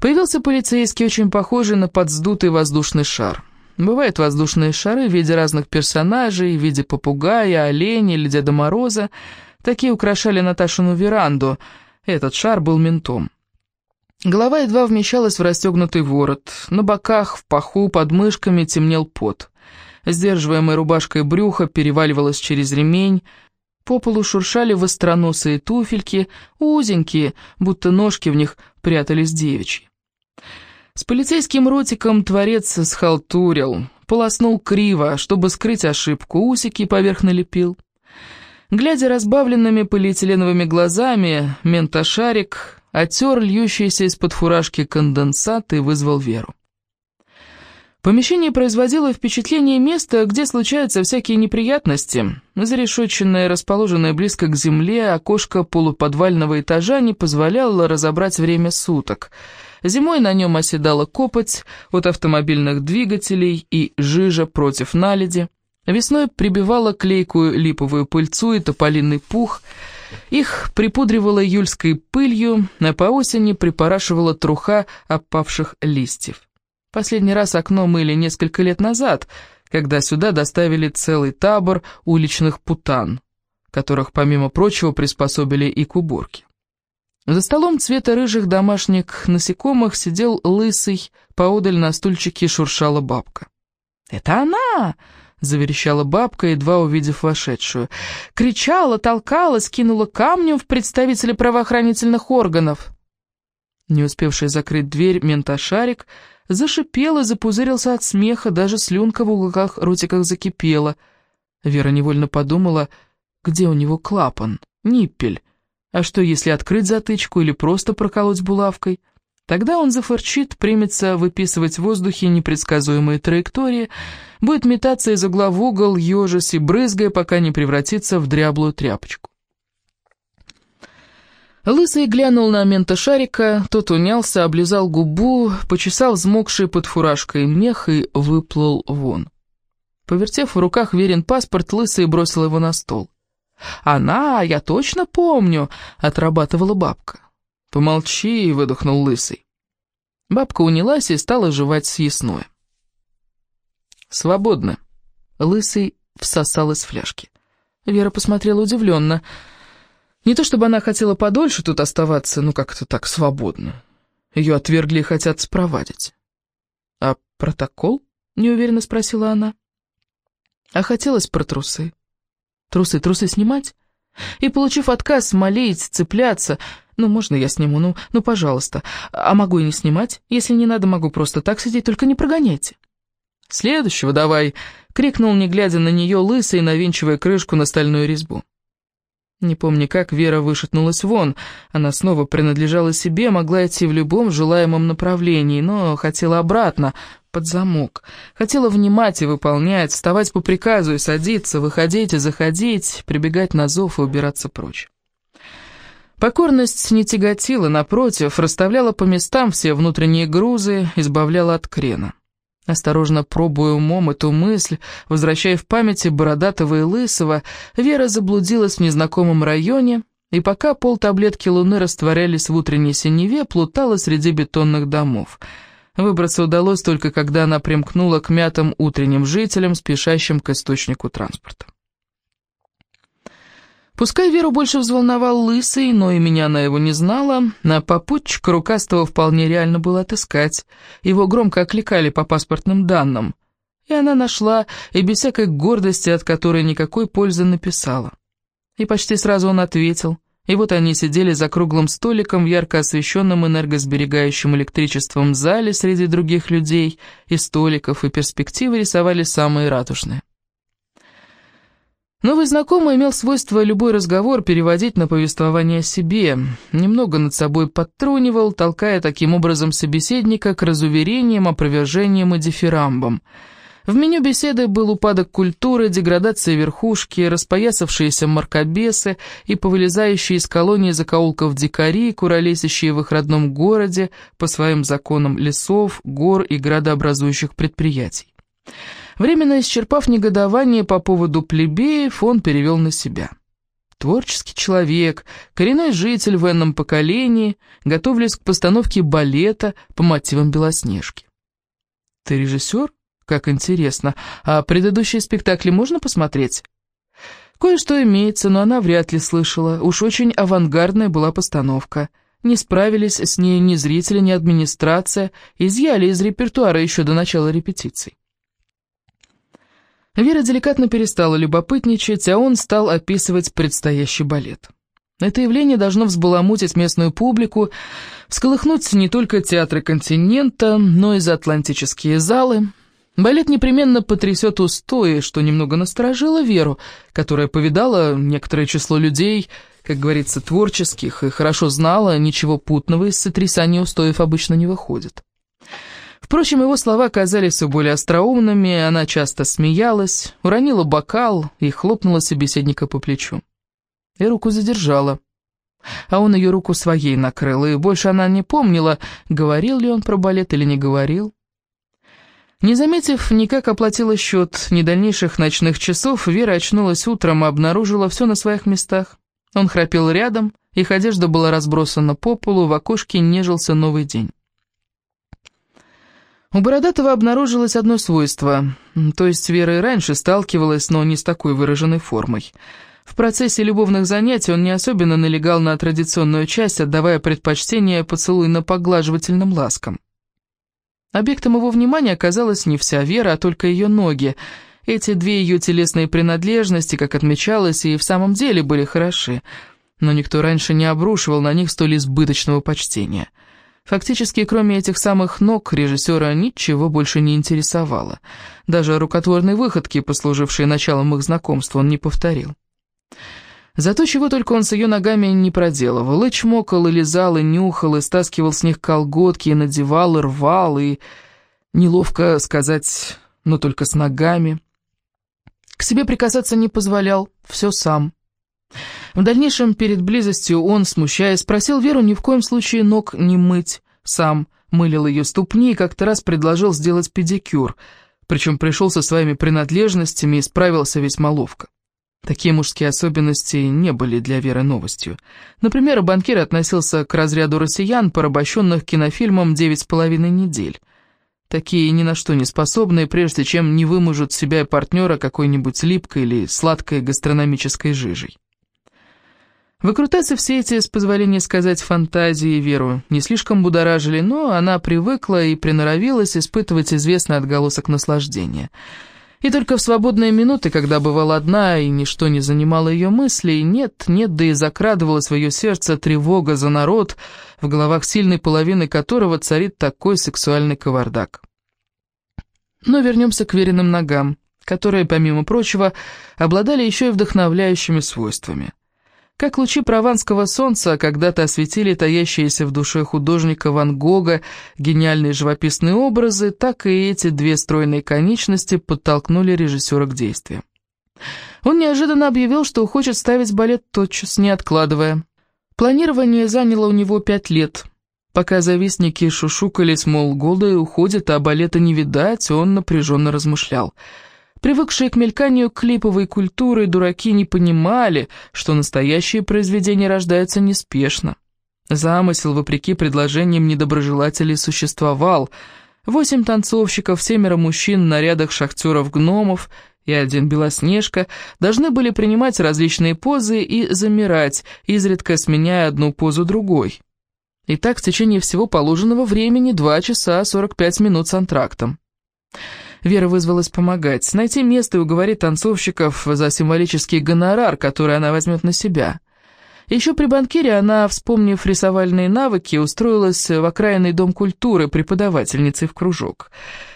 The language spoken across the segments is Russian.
Появился полицейский, очень похожий на подсдутый воздушный шар. Бывают воздушные шары в виде разных персонажей, в виде попугая, оленя или Деда Мороза. Такие украшали Наташину веранду. Этот шар был ментом. Голова едва вмещалась в расстегнутый ворот. На боках, в паху, под мышками темнел пот. Сдерживаемой рубашкой брюха переваливалась через ремень. По полу шуршали востроносые туфельки, узенькие, будто ножки в них прятались девичьи. С полицейским ротиком творец схалтурил, полоснул криво, чтобы скрыть ошибку, усики поверх налепил. Глядя разбавленными полиэтиленовыми глазами, ментошарик оттер льющийся из-под фуражки конденсат и вызвал Веру. Помещение производило впечатление места, где случаются всякие неприятности. Зарешетченное, расположенное близко к земле, окошко полуподвального этажа не позволяло разобрать время суток. Зимой на нем оседала копоть от автомобильных двигателей и жижа против наледи. Весной прибивала клейкую липовую пыльцу и тополиный пух – их припудривало июльской пылью, а по осени припорашивала труха опавших листьев. Последний раз окно мыли несколько лет назад, когда сюда доставили целый табор уличных путан, которых, помимо прочего, приспособили и к уборке. За столом цвета рыжих домашних насекомых сидел лысый, поодаль на стульчике шуршала бабка. «Это она!» — заверещала бабка, едва увидев вошедшую. Кричала, толкалась, кинула камнем в представителя правоохранительных органов. Не успевший закрыть дверь ментошарик зашипел и запузырился от смеха, даже слюнка в уголках ротиках закипела. Вера невольно подумала, где у него клапан, ниппель. А что, если открыть затычку или просто проколоть булавкой? Тогда он зафырчит, примется выписывать в воздухе непредсказуемые траектории, будет метаться из угла в угол, ежась и брызгая, пока не превратится в дряблую тряпочку. Лысый глянул на мента шарика, тот унялся, облизал губу, почесал взмокший под фуражкой мех и выплыл вон. Повертев в руках верен паспорт, Лысый бросил его на стол. «Она, я точно помню!» — отрабатывала бабка. «Помолчи», — выдохнул Лысый. Бабка унялась и стала жевать съестное. «Свободно». Лысый всосал из фляжки. Вера посмотрела удивленно. Не то чтобы она хотела подольше тут оставаться, ну как-то так свободно. Ее отвергли и хотят спровадить. «А протокол?» — неуверенно спросила она. А хотелось про трусы. Трусы, трусы снимать? И, получив отказ, молить, цепляться... «Ну, можно я сниму? Ну, ну, пожалуйста. А могу и не снимать? Если не надо, могу просто так сидеть, только не прогоняйте». «Следующего давай!» — крикнул, не глядя на нее, лысый, навинчивая крышку на стальную резьбу. Не помню, как Вера вышатнулась вон. Она снова принадлежала себе, могла идти в любом желаемом направлении, но хотела обратно, под замок. Хотела внимать и выполнять, вставать по приказу и садиться, выходить и заходить, прибегать на зов и убираться прочь. Покорность не тяготила, напротив, расставляла по местам все внутренние грузы, избавляла от крена. Осторожно пробуя умом эту мысль, возвращая в памяти Бородатого и Лысого, Вера заблудилась в незнакомом районе, и пока полтаблетки луны растворялись в утренней синеве, плутала среди бетонных домов. Выбраться удалось только когда она примкнула к мятым утренним жителям, спешащим к источнику транспорта. Пускай Веру больше взволновал Лысый, но и меня она его не знала, на попутчика Рукастого вполне реально было отыскать. Его громко окликали по паспортным данным. И она нашла, и без всякой гордости, от которой никакой пользы написала. И почти сразу он ответил. И вот они сидели за круглым столиком в ярко освещенном энергосберегающим электричеством зале среди других людей, и столиков, и перспективы рисовали самые ратушные. Новый знакомый имел свойство любой разговор переводить на повествование о себе, немного над собой подтрунивал, толкая таким образом собеседника к разуверениям, опровержениям и дифирамбам. В меню беседы был упадок культуры, деградация верхушки, распоясавшиеся маркобесы и повылезающие из колонии закоулков дикари, куролесящие в их родном городе по своим законам лесов, гор и градообразующих предприятий. Временно исчерпав негодование по поводу плебеев, он перевел на себя. творческий человек, коренной житель в энном поколении, готовлюсь к постановке балета по мотивам Белоснежки. Ты режиссер? Как интересно. А предыдущие спектакли можно посмотреть? Кое-что имеется, но она вряд ли слышала. Уж очень авангардная была постановка. Не справились с ней ни зрители, ни администрация, изъяли из репертуара еще до начала репетиций. Вера деликатно перестала любопытничать, а он стал описывать предстоящий балет. Это явление должно взбаламутить местную публику, всколыхнуть не только театры континента, но и заатлантические залы. Балет непременно потрясет устои, что немного насторожило Веру, которая повидала некоторое число людей, как говорится, творческих, и хорошо знала, ничего путного из сотрясания устоев обычно не выходит. Впрочем, его слова казались все более остроумными, она часто смеялась, уронила бокал и хлопнула собеседника по плечу. И руку задержала. А он ее руку своей накрыл, и больше она не помнила, говорил ли он про балет или не говорил. Не заметив, никак оплатила счет ни дальнейших ночных часов, Вера очнулась утром и обнаружила все на своих местах. Он храпел рядом, их одежда была разбросана по полу, в окошке нежился новый день. У Бородатого обнаружилось одно свойство, то есть Вера и раньше сталкивалась, но не с такой выраженной формой. В процессе любовных занятий он не особенно налегал на традиционную часть, отдавая предпочтение поцелуйно-поглаживательным ласкам. Объектом его внимания оказалась не вся Вера, а только ее ноги. Эти две ее телесные принадлежности, как отмечалось, и в самом деле были хороши, но никто раньше не обрушивал на них столь избыточного почтения – Фактически, кроме этих самых ног, режиссера ничего больше не интересовало. Даже рукотворные выходки, послужившие началом их знакомства, он не повторил. Зато чего только он с ее ногами не проделывал. И чмокал, и лизал, и нюхал, и стаскивал с них колготки, и надевал, и рвал, и... Неловко сказать, но только с ногами. К себе прикасаться не позволял, все сам. В дальнейшем, перед близостью, он, смущаясь, просил Веру ни в коем случае ног не мыть. Сам мылил ее ступни и как-то раз предложил сделать педикюр, причем пришел со своими принадлежностями и справился весьма ловко. Такие мужские особенности не были для Веры новостью. Например, банкир относился к разряду россиян, порабощенных кинофильмом девять с половиной недель. Такие ни на что не способные, прежде чем не выможут себя и партнера какой-нибудь липкой или сладкой гастрономической жижей. Выкрутасы все эти, с позволения сказать, фантазии Веру не слишком будоражили, но она привыкла и приноровилась испытывать известный отголосок наслаждения. И только в свободные минуты, когда бывала одна и ничто не занимало ее мыслей, нет, нет, да и закрадывалась в ее сердце тревога за народ, в головах сильной половины которого царит такой сексуальный кавардак. Но вернемся к веренным ногам, которые, помимо прочего, обладали еще и вдохновляющими свойствами. Как лучи прованского солнца когда-то осветили таящиеся в душе художника Ван Гога гениальные живописные образы, так и эти две стройные конечности подтолкнули режиссера к действию. Он неожиданно объявил, что хочет ставить балет тотчас, не откладывая. Планирование заняло у него пять лет. Пока завистники шушукались, мол, голые уходят, а балета не видать, он напряженно размышлял – Привыкшие к мельканию клиповой культуры, дураки не понимали, что настоящие произведения рождаются неспешно. Замысел, вопреки предложениям недоброжелателей, существовал. Восемь танцовщиков, семеро мужчин в нарядах шахтеров-гномов и один Белоснежка должны были принимать различные позы и замирать, изредка сменяя одну позу другой. И так в течение всего положенного времени 2 часа 45 минут с антрактом. Вера вызвалась помогать, найти место и уговорить танцовщиков за символический гонорар, который она возьмет на себя. Еще при банкире она, вспомнив рисовальные навыки, устроилась в окраинный дом культуры преподавательницей в кружок.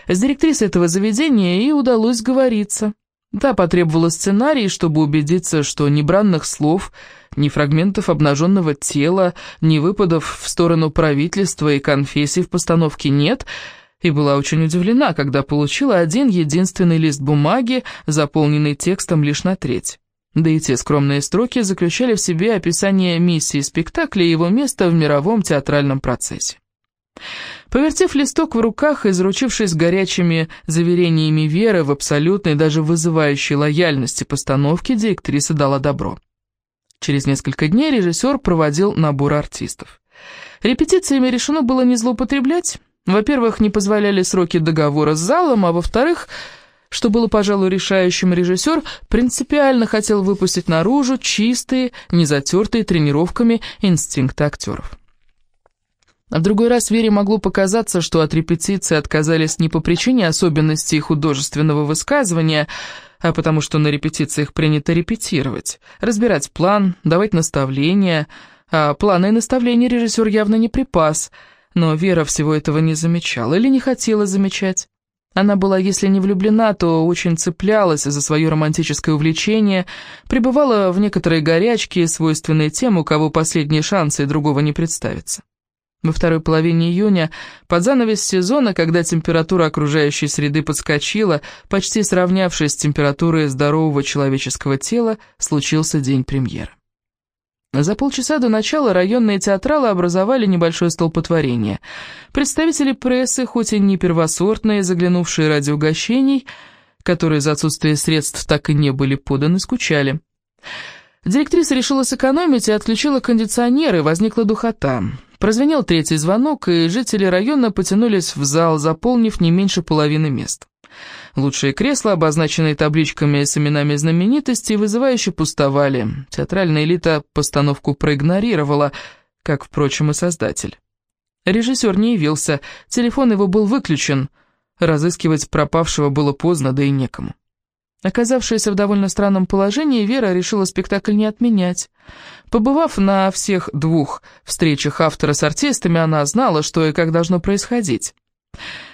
С директрисой этого заведения ей удалось сговориться. Та потребовала сценарий, чтобы убедиться, что ни бранных слов, ни фрагментов обнаженного тела, ни выпадов в сторону правительства и конфессий в постановке нет — и была очень удивлена, когда получила один единственный лист бумаги, заполненный текстом лишь на треть. Да и те скромные строки заключали в себе описание миссии спектакля и его места в мировом театральном процессе. Повертев листок в руках и заручившись горячими заверениями веры в абсолютной, даже вызывающей лояльности постановки, директриса дала добро. Через несколько дней режиссер проводил набор артистов. Репетициями решено было не злоупотреблять. Во-первых, не позволяли сроки договора с залом, а во-вторых, что было, пожалуй, решающим, режиссер принципиально хотел выпустить наружу чистые, незатертые тренировками инстинкты актеров. А в другой раз Вере могло показаться, что от репетиции отказались не по причине особенностей художественного высказывания, а потому что на репетициях принято репетировать, разбирать план, давать наставления, а планы и наставления режиссер явно не припас, но Вера всего этого не замечала или не хотела замечать. Она была, если не влюблена, то очень цеплялась за свое романтическое увлечение, пребывала в некоторой горячке, свойственной тем, у кого последние шансы другого не представится. Во второй половине июня, под занавес сезона, когда температура окружающей среды подскочила, почти сравнявшись с температурой здорового человеческого тела, случился день премьеры. За полчаса до начала районные театралы образовали небольшое столпотворение. Представители прессы, хоть и не первосортные, заглянувшие ради угощений, которые за отсутствие средств так и не были поданы, скучали. Директриса решила сэкономить и отключила кондиционеры, возникла духота. Прозвенел третий звонок, и жители района потянулись в зал, заполнив не меньше половины мест. Лучшие кресла, обозначенные табличками с именами знаменитостей, вызывающе пустовали. Театральная элита постановку проигнорировала, как, впрочем, и создатель. Режиссер не явился, телефон его был выключен. Разыскивать пропавшего было поздно, да и некому. Оказавшаяся в довольно странном положении, Вера решила спектакль не отменять. Побывав на всех двух встречах автора с артистами, она знала, что и как должно происходить.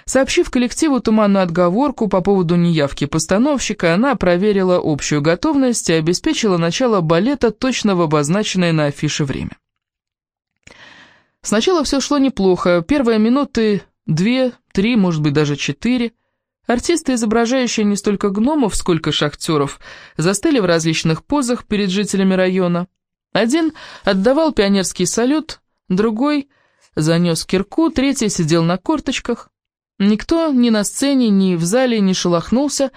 Сообщив коллективу туманную отговорку по поводу неявки постановщика, она проверила общую готовность и обеспечила начало балета точно в обозначенное на афише время. Сначала все шло неплохо, первые минуты две, три, может быть даже четыре – Артисты, изображающие не столько гномов, сколько шахтеров, застыли в различных позах перед жителями района. Один отдавал пионерский салют, другой занес кирку, третий сидел на корточках. Никто ни на сцене, ни в зале не шелохнулся,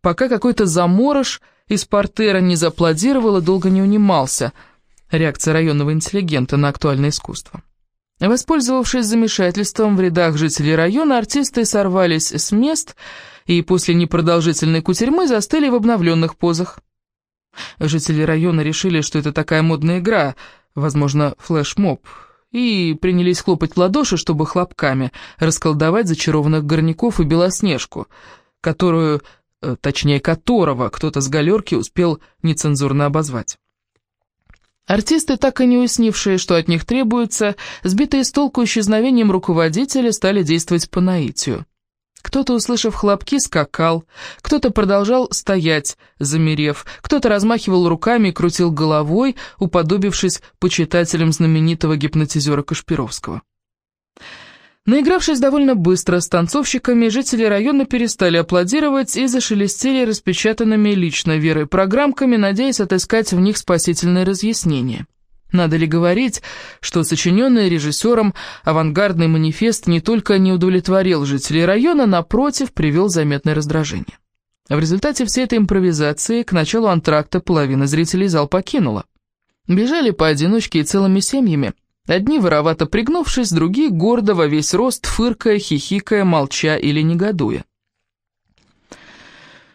пока какой-то заморож из портера не зааплодировал и долго не унимался. Реакция районного интеллигента на актуальное искусство. Воспользовавшись замешательством в рядах жителей района, артисты сорвались с мест и после непродолжительной кутерьмы застыли в обновленных позах. Жители района решили, что это такая модная игра, возможно, флешмоб, и принялись хлопать в ладоши, чтобы хлопками расколдовать зачарованных горняков и Белоснежку, которую, э, точнее которого, кто-то с галерки успел нецензурно обозвать. Артисты, так и не уяснившие, что от них требуется, сбитые с толку исчезновением руководителя, стали действовать по наитию. Кто-то, услышав хлопки, скакал, кто-то продолжал стоять, замерев, кто-то размахивал руками и крутил головой, уподобившись почитателям знаменитого гипнотизера Кашпировского. Наигравшись довольно быстро с танцовщиками, жители района перестали аплодировать и зашелестели распечатанными лично Верой программками, надеясь отыскать в них спасительное разъяснение. Надо ли говорить, что сочиненный режиссером авангардный манифест не только не удовлетворил жителей района, напротив, привел заметное раздражение. В результате всей этой импровизации к началу антракта половина зрителей зал покинула. Бежали поодиночке и целыми семьями – Одни воровато пригнувшись, другие гордо во весь рост, фыркая, хихикая, молча или негодуя.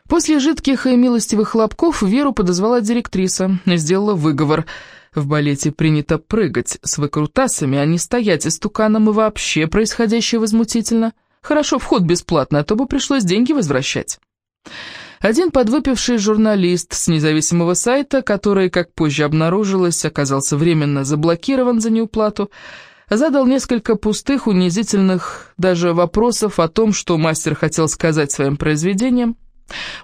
После жидких и милостивых хлопков Веру подозвала директриса и сделала выговор. В балете принято прыгать с выкрутасами, а не стоять истуканом и вообще происходящее возмутительно. Хорошо, вход бесплатный, а то бы пришлось деньги возвращать. Один подвыпивший журналист с независимого сайта, который, как позже обнаружилось, оказался временно заблокирован за неуплату, задал несколько пустых, унизительных даже вопросов о том, что мастер хотел сказать своим произведением.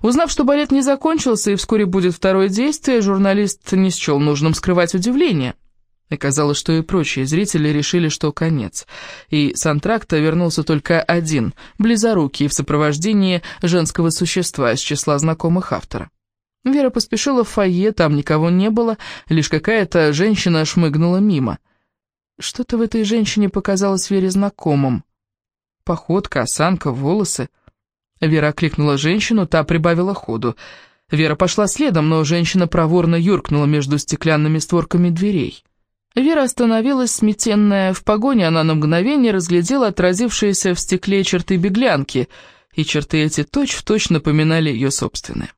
Узнав, что балет не закончился и вскоре будет второе действие, журналист не счел нужным скрывать удивление – Оказалось, что и прочие зрители решили, что конец. И с антракта вернулся только один, близорукий, в сопровождении женского существа из числа знакомых автора. Вера поспешила в фойе, там никого не было, лишь какая-то женщина шмыгнула мимо. Что-то в этой женщине показалось Вере знакомым. Походка, осанка, волосы. Вера окликнула женщину, та прибавила ходу. Вера пошла следом, но женщина проворно юркнула между стеклянными створками дверей. Вера остановилась, сметенная. В погоне она на мгновение разглядела отразившиеся в стекле черты беглянки, и черты эти точь-в-точь точь напоминали ее собственные.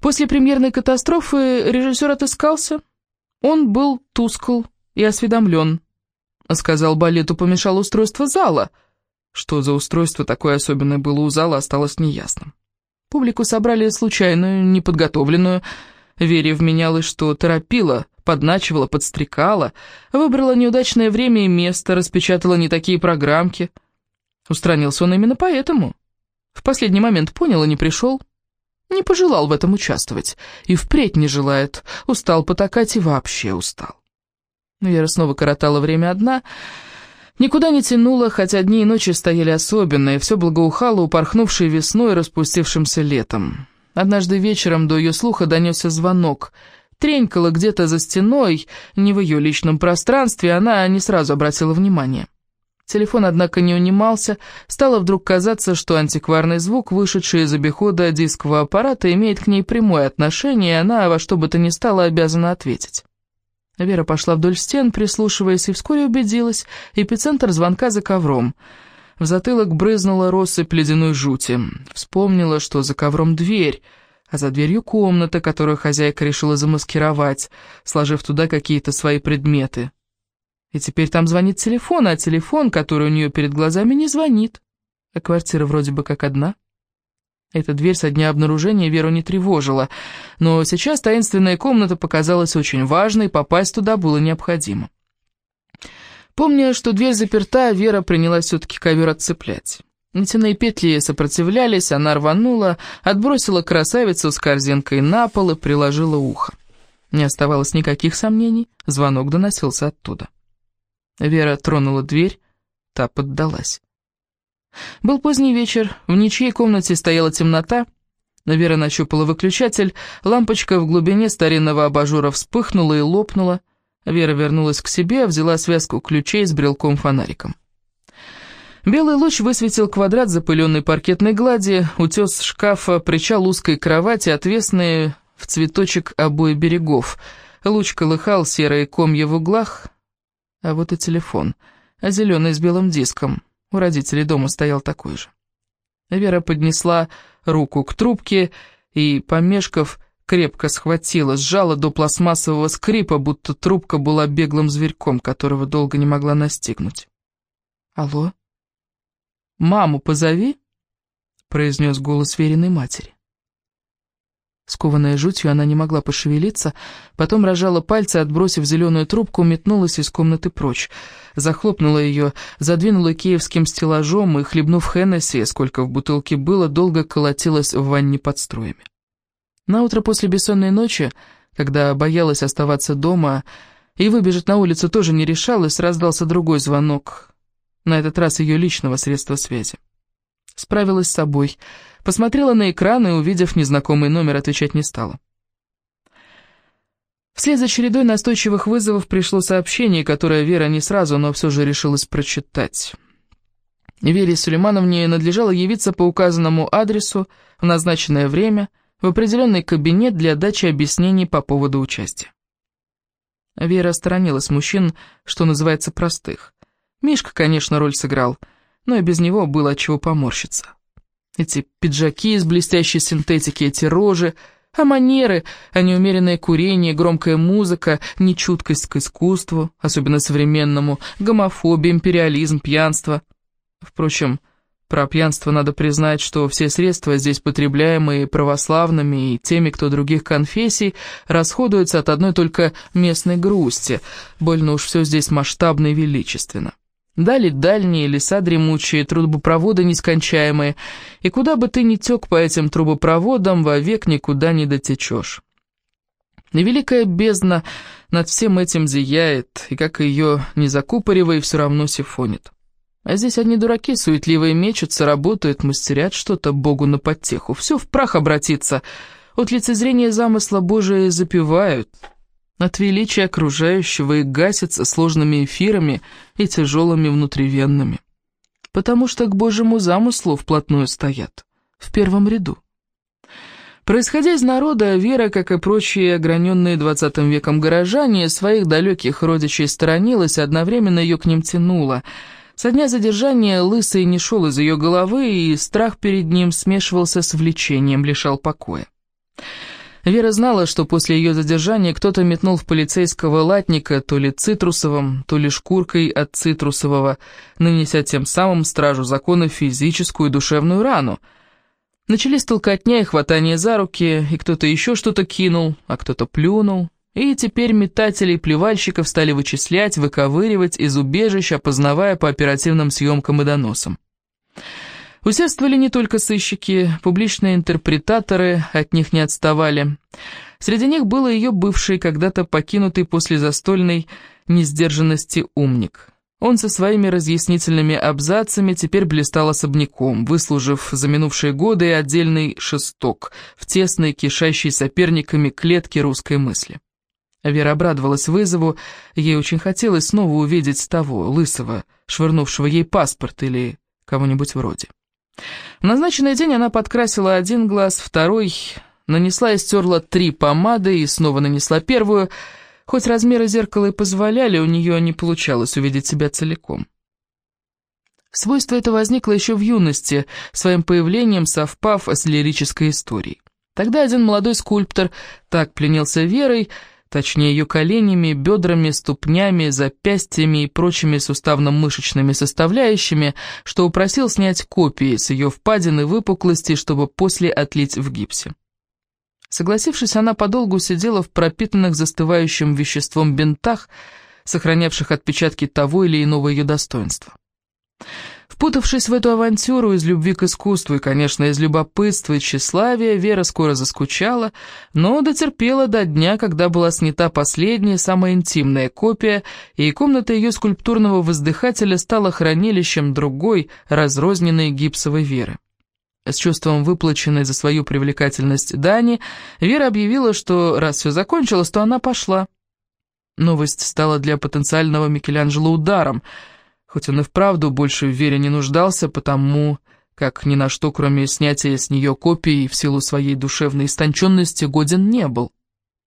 После премьерной катастрофы режиссер отыскался. Он был тускл и осведомлен. Сказал, балету помешало устройство зала. Что за устройство такое особенное было у зала, осталось неясным. Публику собрали случайную, неподготовленную. Вере вменялось, что торопила, подначивала, подстрекала, выбрала неудачное время и место, распечатала не такие программки. Устранился он именно поэтому. В последний момент понял и не пришел. Не пожелал в этом участвовать. И впредь не желает. Устал потакать и вообще устал. Вера снова коротала время одна, Никуда не тянуло, хотя дни и ночи стояли особенные, все благоухало упорхнувшей весной и распустившимся летом. Однажды вечером до ее слуха донесся звонок. Тренькало где-то за стеной, не в ее личном пространстве, она не сразу обратила внимание. Телефон, однако, не унимался, стало вдруг казаться, что антикварный звук, вышедший из обихода дискового аппарата, имеет к ней прямое отношение, и она во что бы то ни стало обязана ответить. Вера пошла вдоль стен, прислушиваясь, и вскоре убедилась, эпицентр звонка за ковром. В затылок брызнула россыпь ледяной жути. Вспомнила, что за ковром дверь, а за дверью комната, которую хозяйка решила замаскировать, сложив туда какие-то свои предметы. И теперь там звонит телефон, а телефон, который у нее перед глазами, не звонит. А квартира вроде бы как одна. Эта дверь со дня обнаружения Веру не тревожила, но сейчас таинственная комната показалась очень важной, попасть туда было необходимо. Помня, что дверь заперта, Вера принялась все-таки ковер отцеплять. Нитяные петли сопротивлялись, она рванула, отбросила красавицу с корзинкой на пол и приложила ухо. Не оставалось никаких сомнений, звонок доносился оттуда. Вера тронула дверь, та поддалась. Был поздний вечер, в ничьей комнате стояла темнота. Вера нащупала выключатель, лампочка в глубине старинного абажура вспыхнула и лопнула. Вера вернулась к себе, взяла связку ключей с брелком-фонариком. Белый луч высветил квадрат запыленной паркетной глади, утес шкафа, причал узкой кровати, отвесные в цветочек обои берегов. Луч колыхал серые комья в углах, а вот и телефон, а зеленый с белым диском. У родителей дома стоял такой же. Вера поднесла руку к трубке и, помешков, крепко схватила, сжала до пластмассового скрипа, будто трубка была беглым зверьком, которого долго не могла настигнуть. «Алло? Маму позови?» — произнес голос веренной матери. Скованная жутью, она не могла пошевелиться, потом рожала пальцы, отбросив зеленую трубку, метнулась из комнаты прочь. Захлопнула ее, задвинула киевским стеллажом и, хлебнув Хеннесси, сколько в бутылке было, долго колотилась в ванне под струями. Наутро после бессонной ночи, когда боялась оставаться дома и выбежать на улицу тоже не решалась, раздался другой звонок, на этот раз ее личного средства связи. Справилась с собой — Посмотрела на экран и, увидев незнакомый номер, отвечать не стала. Вслед за чередой настойчивых вызовов пришло сообщение, которое Вера не сразу, но все же решилась прочитать. Вере Сулеймановне надлежало явиться по указанному адресу в назначенное время в определенный кабинет для дачи объяснений по поводу участия. Вера сторонилась мужчин, что называется, простых. Мишка, конечно, роль сыграл, но и без него было от чего поморщиться. Эти пиджаки из блестящей синтетики, эти рожи, а манеры, а неумеренное курение, громкая музыка, нечуткость к искусству, особенно современному, гомофобия, империализм, пьянство. Впрочем, про пьянство надо признать, что все средства здесь потребляемые православными и теми, кто других конфессий, расходуются от одной только местной грусти, больно уж все здесь масштабно и величественно. Дали дальние леса дремучие, трубопроводы нескончаемые, и куда бы ты ни тек по этим трубопроводам, вовек никуда не дотечешь. И великая бездна над всем этим зияет, и как ее не закупоривай, все равно сифонит. А здесь одни дураки суетливые мечутся, работают, мастерят что-то Богу на подтеху. Все в прах обратится, от лицезрения замысла Божия запивают». От величия окружающего и гасится сложными эфирами и тяжелыми внутривенными. Потому что к Божьему замыслу вплотную стоят, в первом ряду. Происходя из народа, Вера, как и прочие ограненные двадцатым веком горожане, своих далеких родичей сторонилась, одновременно ее к ним тянула. Со дня задержания Лысый не шел из ее головы, и страх перед ним смешивался с влечением, лишал покоя. Вера знала, что после ее задержания кто-то метнул в полицейского латника то ли цитрусовым, то ли шкуркой от цитрусового, нанеся тем самым стражу закона физическую и душевную рану. Начались толкотня и хватание за руки, и кто-то еще что-то кинул, а кто-то плюнул. И теперь метатели и плевальщиков стали вычислять, выковыривать из убежищ, опознавая по оперативным съемкам и доносам. Усердствовали не только сыщики, публичные интерпретаторы от них не отставали. Среди них был ее бывший, когда-то покинутый после застольной несдержанности умник. Он со своими разъяснительными абзацами теперь блистал особняком, выслужив за минувшие годы отдельный шесток в тесной, кишащей соперниками клетке русской мысли. Вера обрадовалась вызову, ей очень хотелось снова увидеть того, лысого, швырнувшего ей паспорт или кого-нибудь вроде. В назначенный день она подкрасила один глаз, второй, нанесла и стерла три помады и снова нанесла первую. Хоть размеры зеркала и позволяли, у нее не получалось увидеть себя целиком. Свойство это возникло еще в юности, своим появлением совпав с лирической историей. Тогда один молодой скульптор так пленился верой, точнее ее коленями, бедрами, ступнями, запястьями и прочими суставно-мышечными составляющими, что упросил снять копии с ее впадины выпуклости, чтобы после отлить в гипсе. Согласившись, она подолгу сидела в пропитанных застывающим веществом бинтах, сохранявших отпечатки того или иного ее достоинства. Впутавшись в эту авантюру из любви к искусству и, конечно, из любопытства и тщеславия, Вера скоро заскучала, но дотерпела до дня, когда была снята последняя, самая интимная копия, и комната ее скульптурного воздыхателя стала хранилищем другой, разрозненной гипсовой Веры. С чувством выплаченной за свою привлекательность Дани, Вера объявила, что раз все закончилось, то она пошла. Новость стала для потенциального Микеланджело ударом – хоть он и вправду больше в Вере не нуждался, потому как ни на что, кроме снятия с нее копий, в силу своей душевной истонченности, годен не был.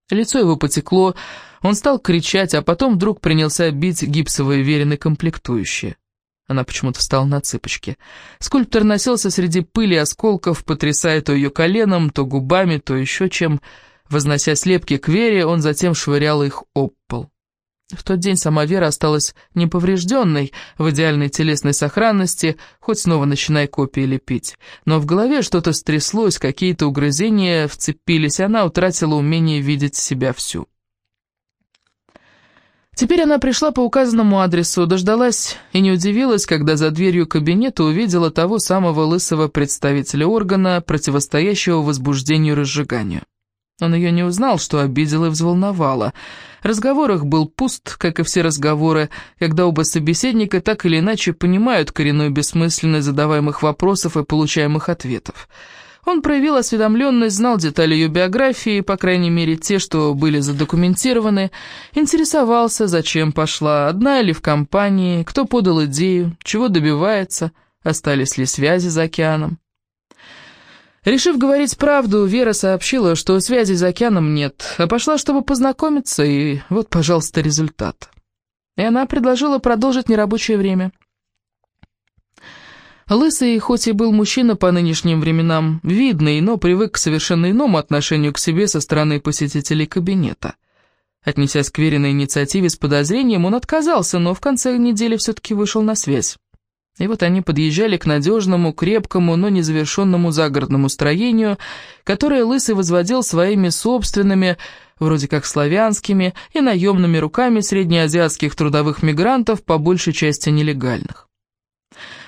Лицо его потекло, он стал кричать, а потом вдруг принялся бить гипсовые верены комплектующие. Она почему-то встала на цыпочки. Скульптор носился среди пыли осколков, потрясая то ее коленом, то губами, то еще чем. Вознося слепки к Вере, он затем швырял их об пол. В тот день сама Вера осталась неповрежденной, в идеальной телесной сохранности, хоть снова начинай копии лепить. Но в голове что-то стряслось, какие-то угрызения вцепились, и она утратила умение видеть себя всю. Теперь она пришла по указанному адресу, дождалась и не удивилась, когда за дверью кабинета увидела того самого лысого представителя органа, противостоящего возбуждению и разжиганию. Он ее не узнал, что обидел и взволновало. Разговор их был пуст, как и все разговоры, когда оба собеседника так или иначе понимают коренную бессмысленность задаваемых вопросов и получаемых ответов. Он проявил осведомленность, знал детали ее биографии, по крайней мере те, что были задокументированы, интересовался, зачем пошла, одна или в компании, кто подал идею, чего добивается, остались ли связи за океаном. Решив говорить правду, Вера сообщила, что связи за океаном нет, а пошла, чтобы познакомиться, и вот, пожалуйста, результат. И она предложила продолжить нерабочее время. Лысый, хоть и был мужчина по нынешним временам, видный, но привык к совершенно иному отношению к себе со стороны посетителей кабинета. Отнесясь к веренной инициативе с подозрением, он отказался, но в конце недели все-таки вышел на связь. И вот они подъезжали к надежному, крепкому, но незавершенному загородному строению, которое Лысый возводил своими собственными, вроде как славянскими, и наемными руками среднеазиатских трудовых мигрантов, по большей части нелегальных.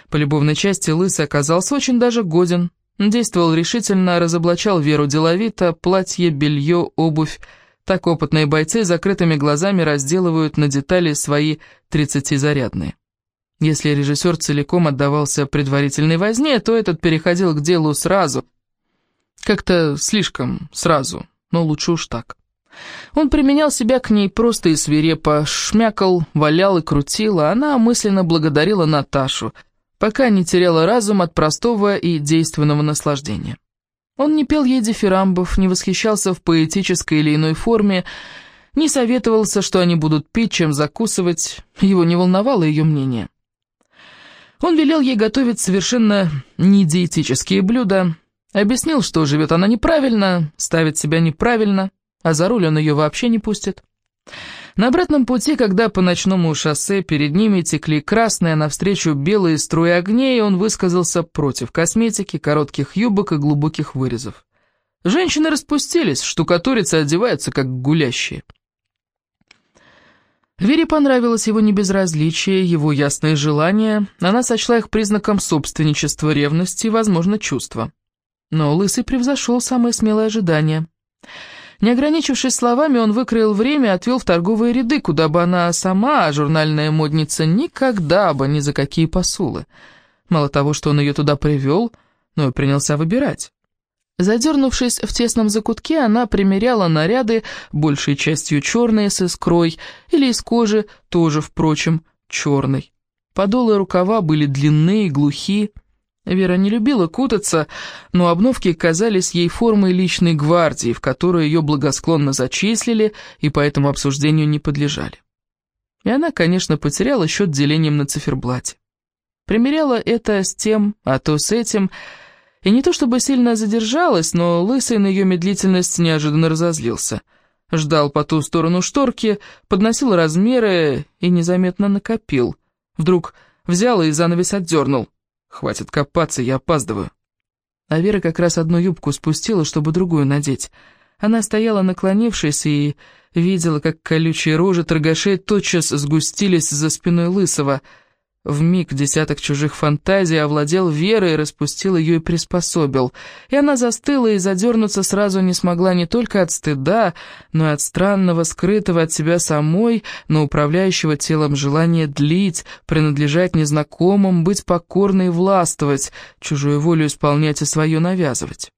По любовной части Лысый оказался очень даже годен. Действовал решительно, разоблачал Веру деловито, платье, белье, обувь. Так опытные бойцы закрытыми глазами разделывают на детали свои тридцатизарядные. Если режиссер целиком отдавался предварительной возне, то этот переходил к делу сразу. Как-то слишком сразу, но лучше уж так. Он применял себя к ней просто и свирепо, шмякал, валял и крутил, а она мысленно благодарила Наташу, пока не теряла разум от простого и действенного наслаждения. Он не пел ей дифирамбов, не восхищался в поэтической или иной форме, не советовался, что они будут пить, чем закусывать, его не волновало ее мнение. Он велел ей готовить совершенно недиетические блюда, объяснил, что живет она неправильно, ставит себя неправильно, а за руль он ее вообще не пустит. На обратном пути, когда по ночному шоссе перед ними текли красные, а навстречу белые струи огней, он высказался против косметики, коротких юбок и глубоких вырезов. Женщины распустились, штукатурицы одеваются, как гулящие. Вере понравилось его небезразличие, его ясные желания, она сочла их признаком собственничества, ревности и, возможно, чувства. Но Лысый превзошел самые смелые ожидания. Не ограничившись словами, он выкроил время и отвел в торговые ряды, куда бы она сама, журнальная модница, никогда бы ни за какие посулы. Мало того, что он ее туда привел, но и принялся выбирать. Задернувшись в тесном закутке, она примеряла наряды, большей частью черные с искрой, или из кожи, тоже, впрочем, черной. Подолы рукава были длинные, глухие. Вера не любила кутаться, но обновки казались ей формой личной гвардии, в которую ее благосклонно зачислили и поэтому обсуждению не подлежали. И она, конечно, потеряла счет делением на циферблате. Примеряла это с тем, а то с этим, и не то чтобы сильно задержалась, но Лысый на ее медлительность неожиданно разозлился. Ждал по ту сторону шторки, подносил размеры и незаметно накопил. Вдруг взял и занавес отдернул. «Хватит копаться, я опаздываю». А Вера как раз одну юбку спустила, чтобы другую надеть. Она стояла наклонившись и видела, как колючие рожи торгашей тотчас сгустились за спиной Лысого — в миг десяток чужих фантазий овладел Верой, распустил ее и приспособил. И она застыла и задернуться сразу не смогла не только от стыда, но и от странного, скрытого от себя самой, но управляющего телом желания длить, принадлежать незнакомым, быть покорной и властвовать, чужую волю исполнять и свое навязывать.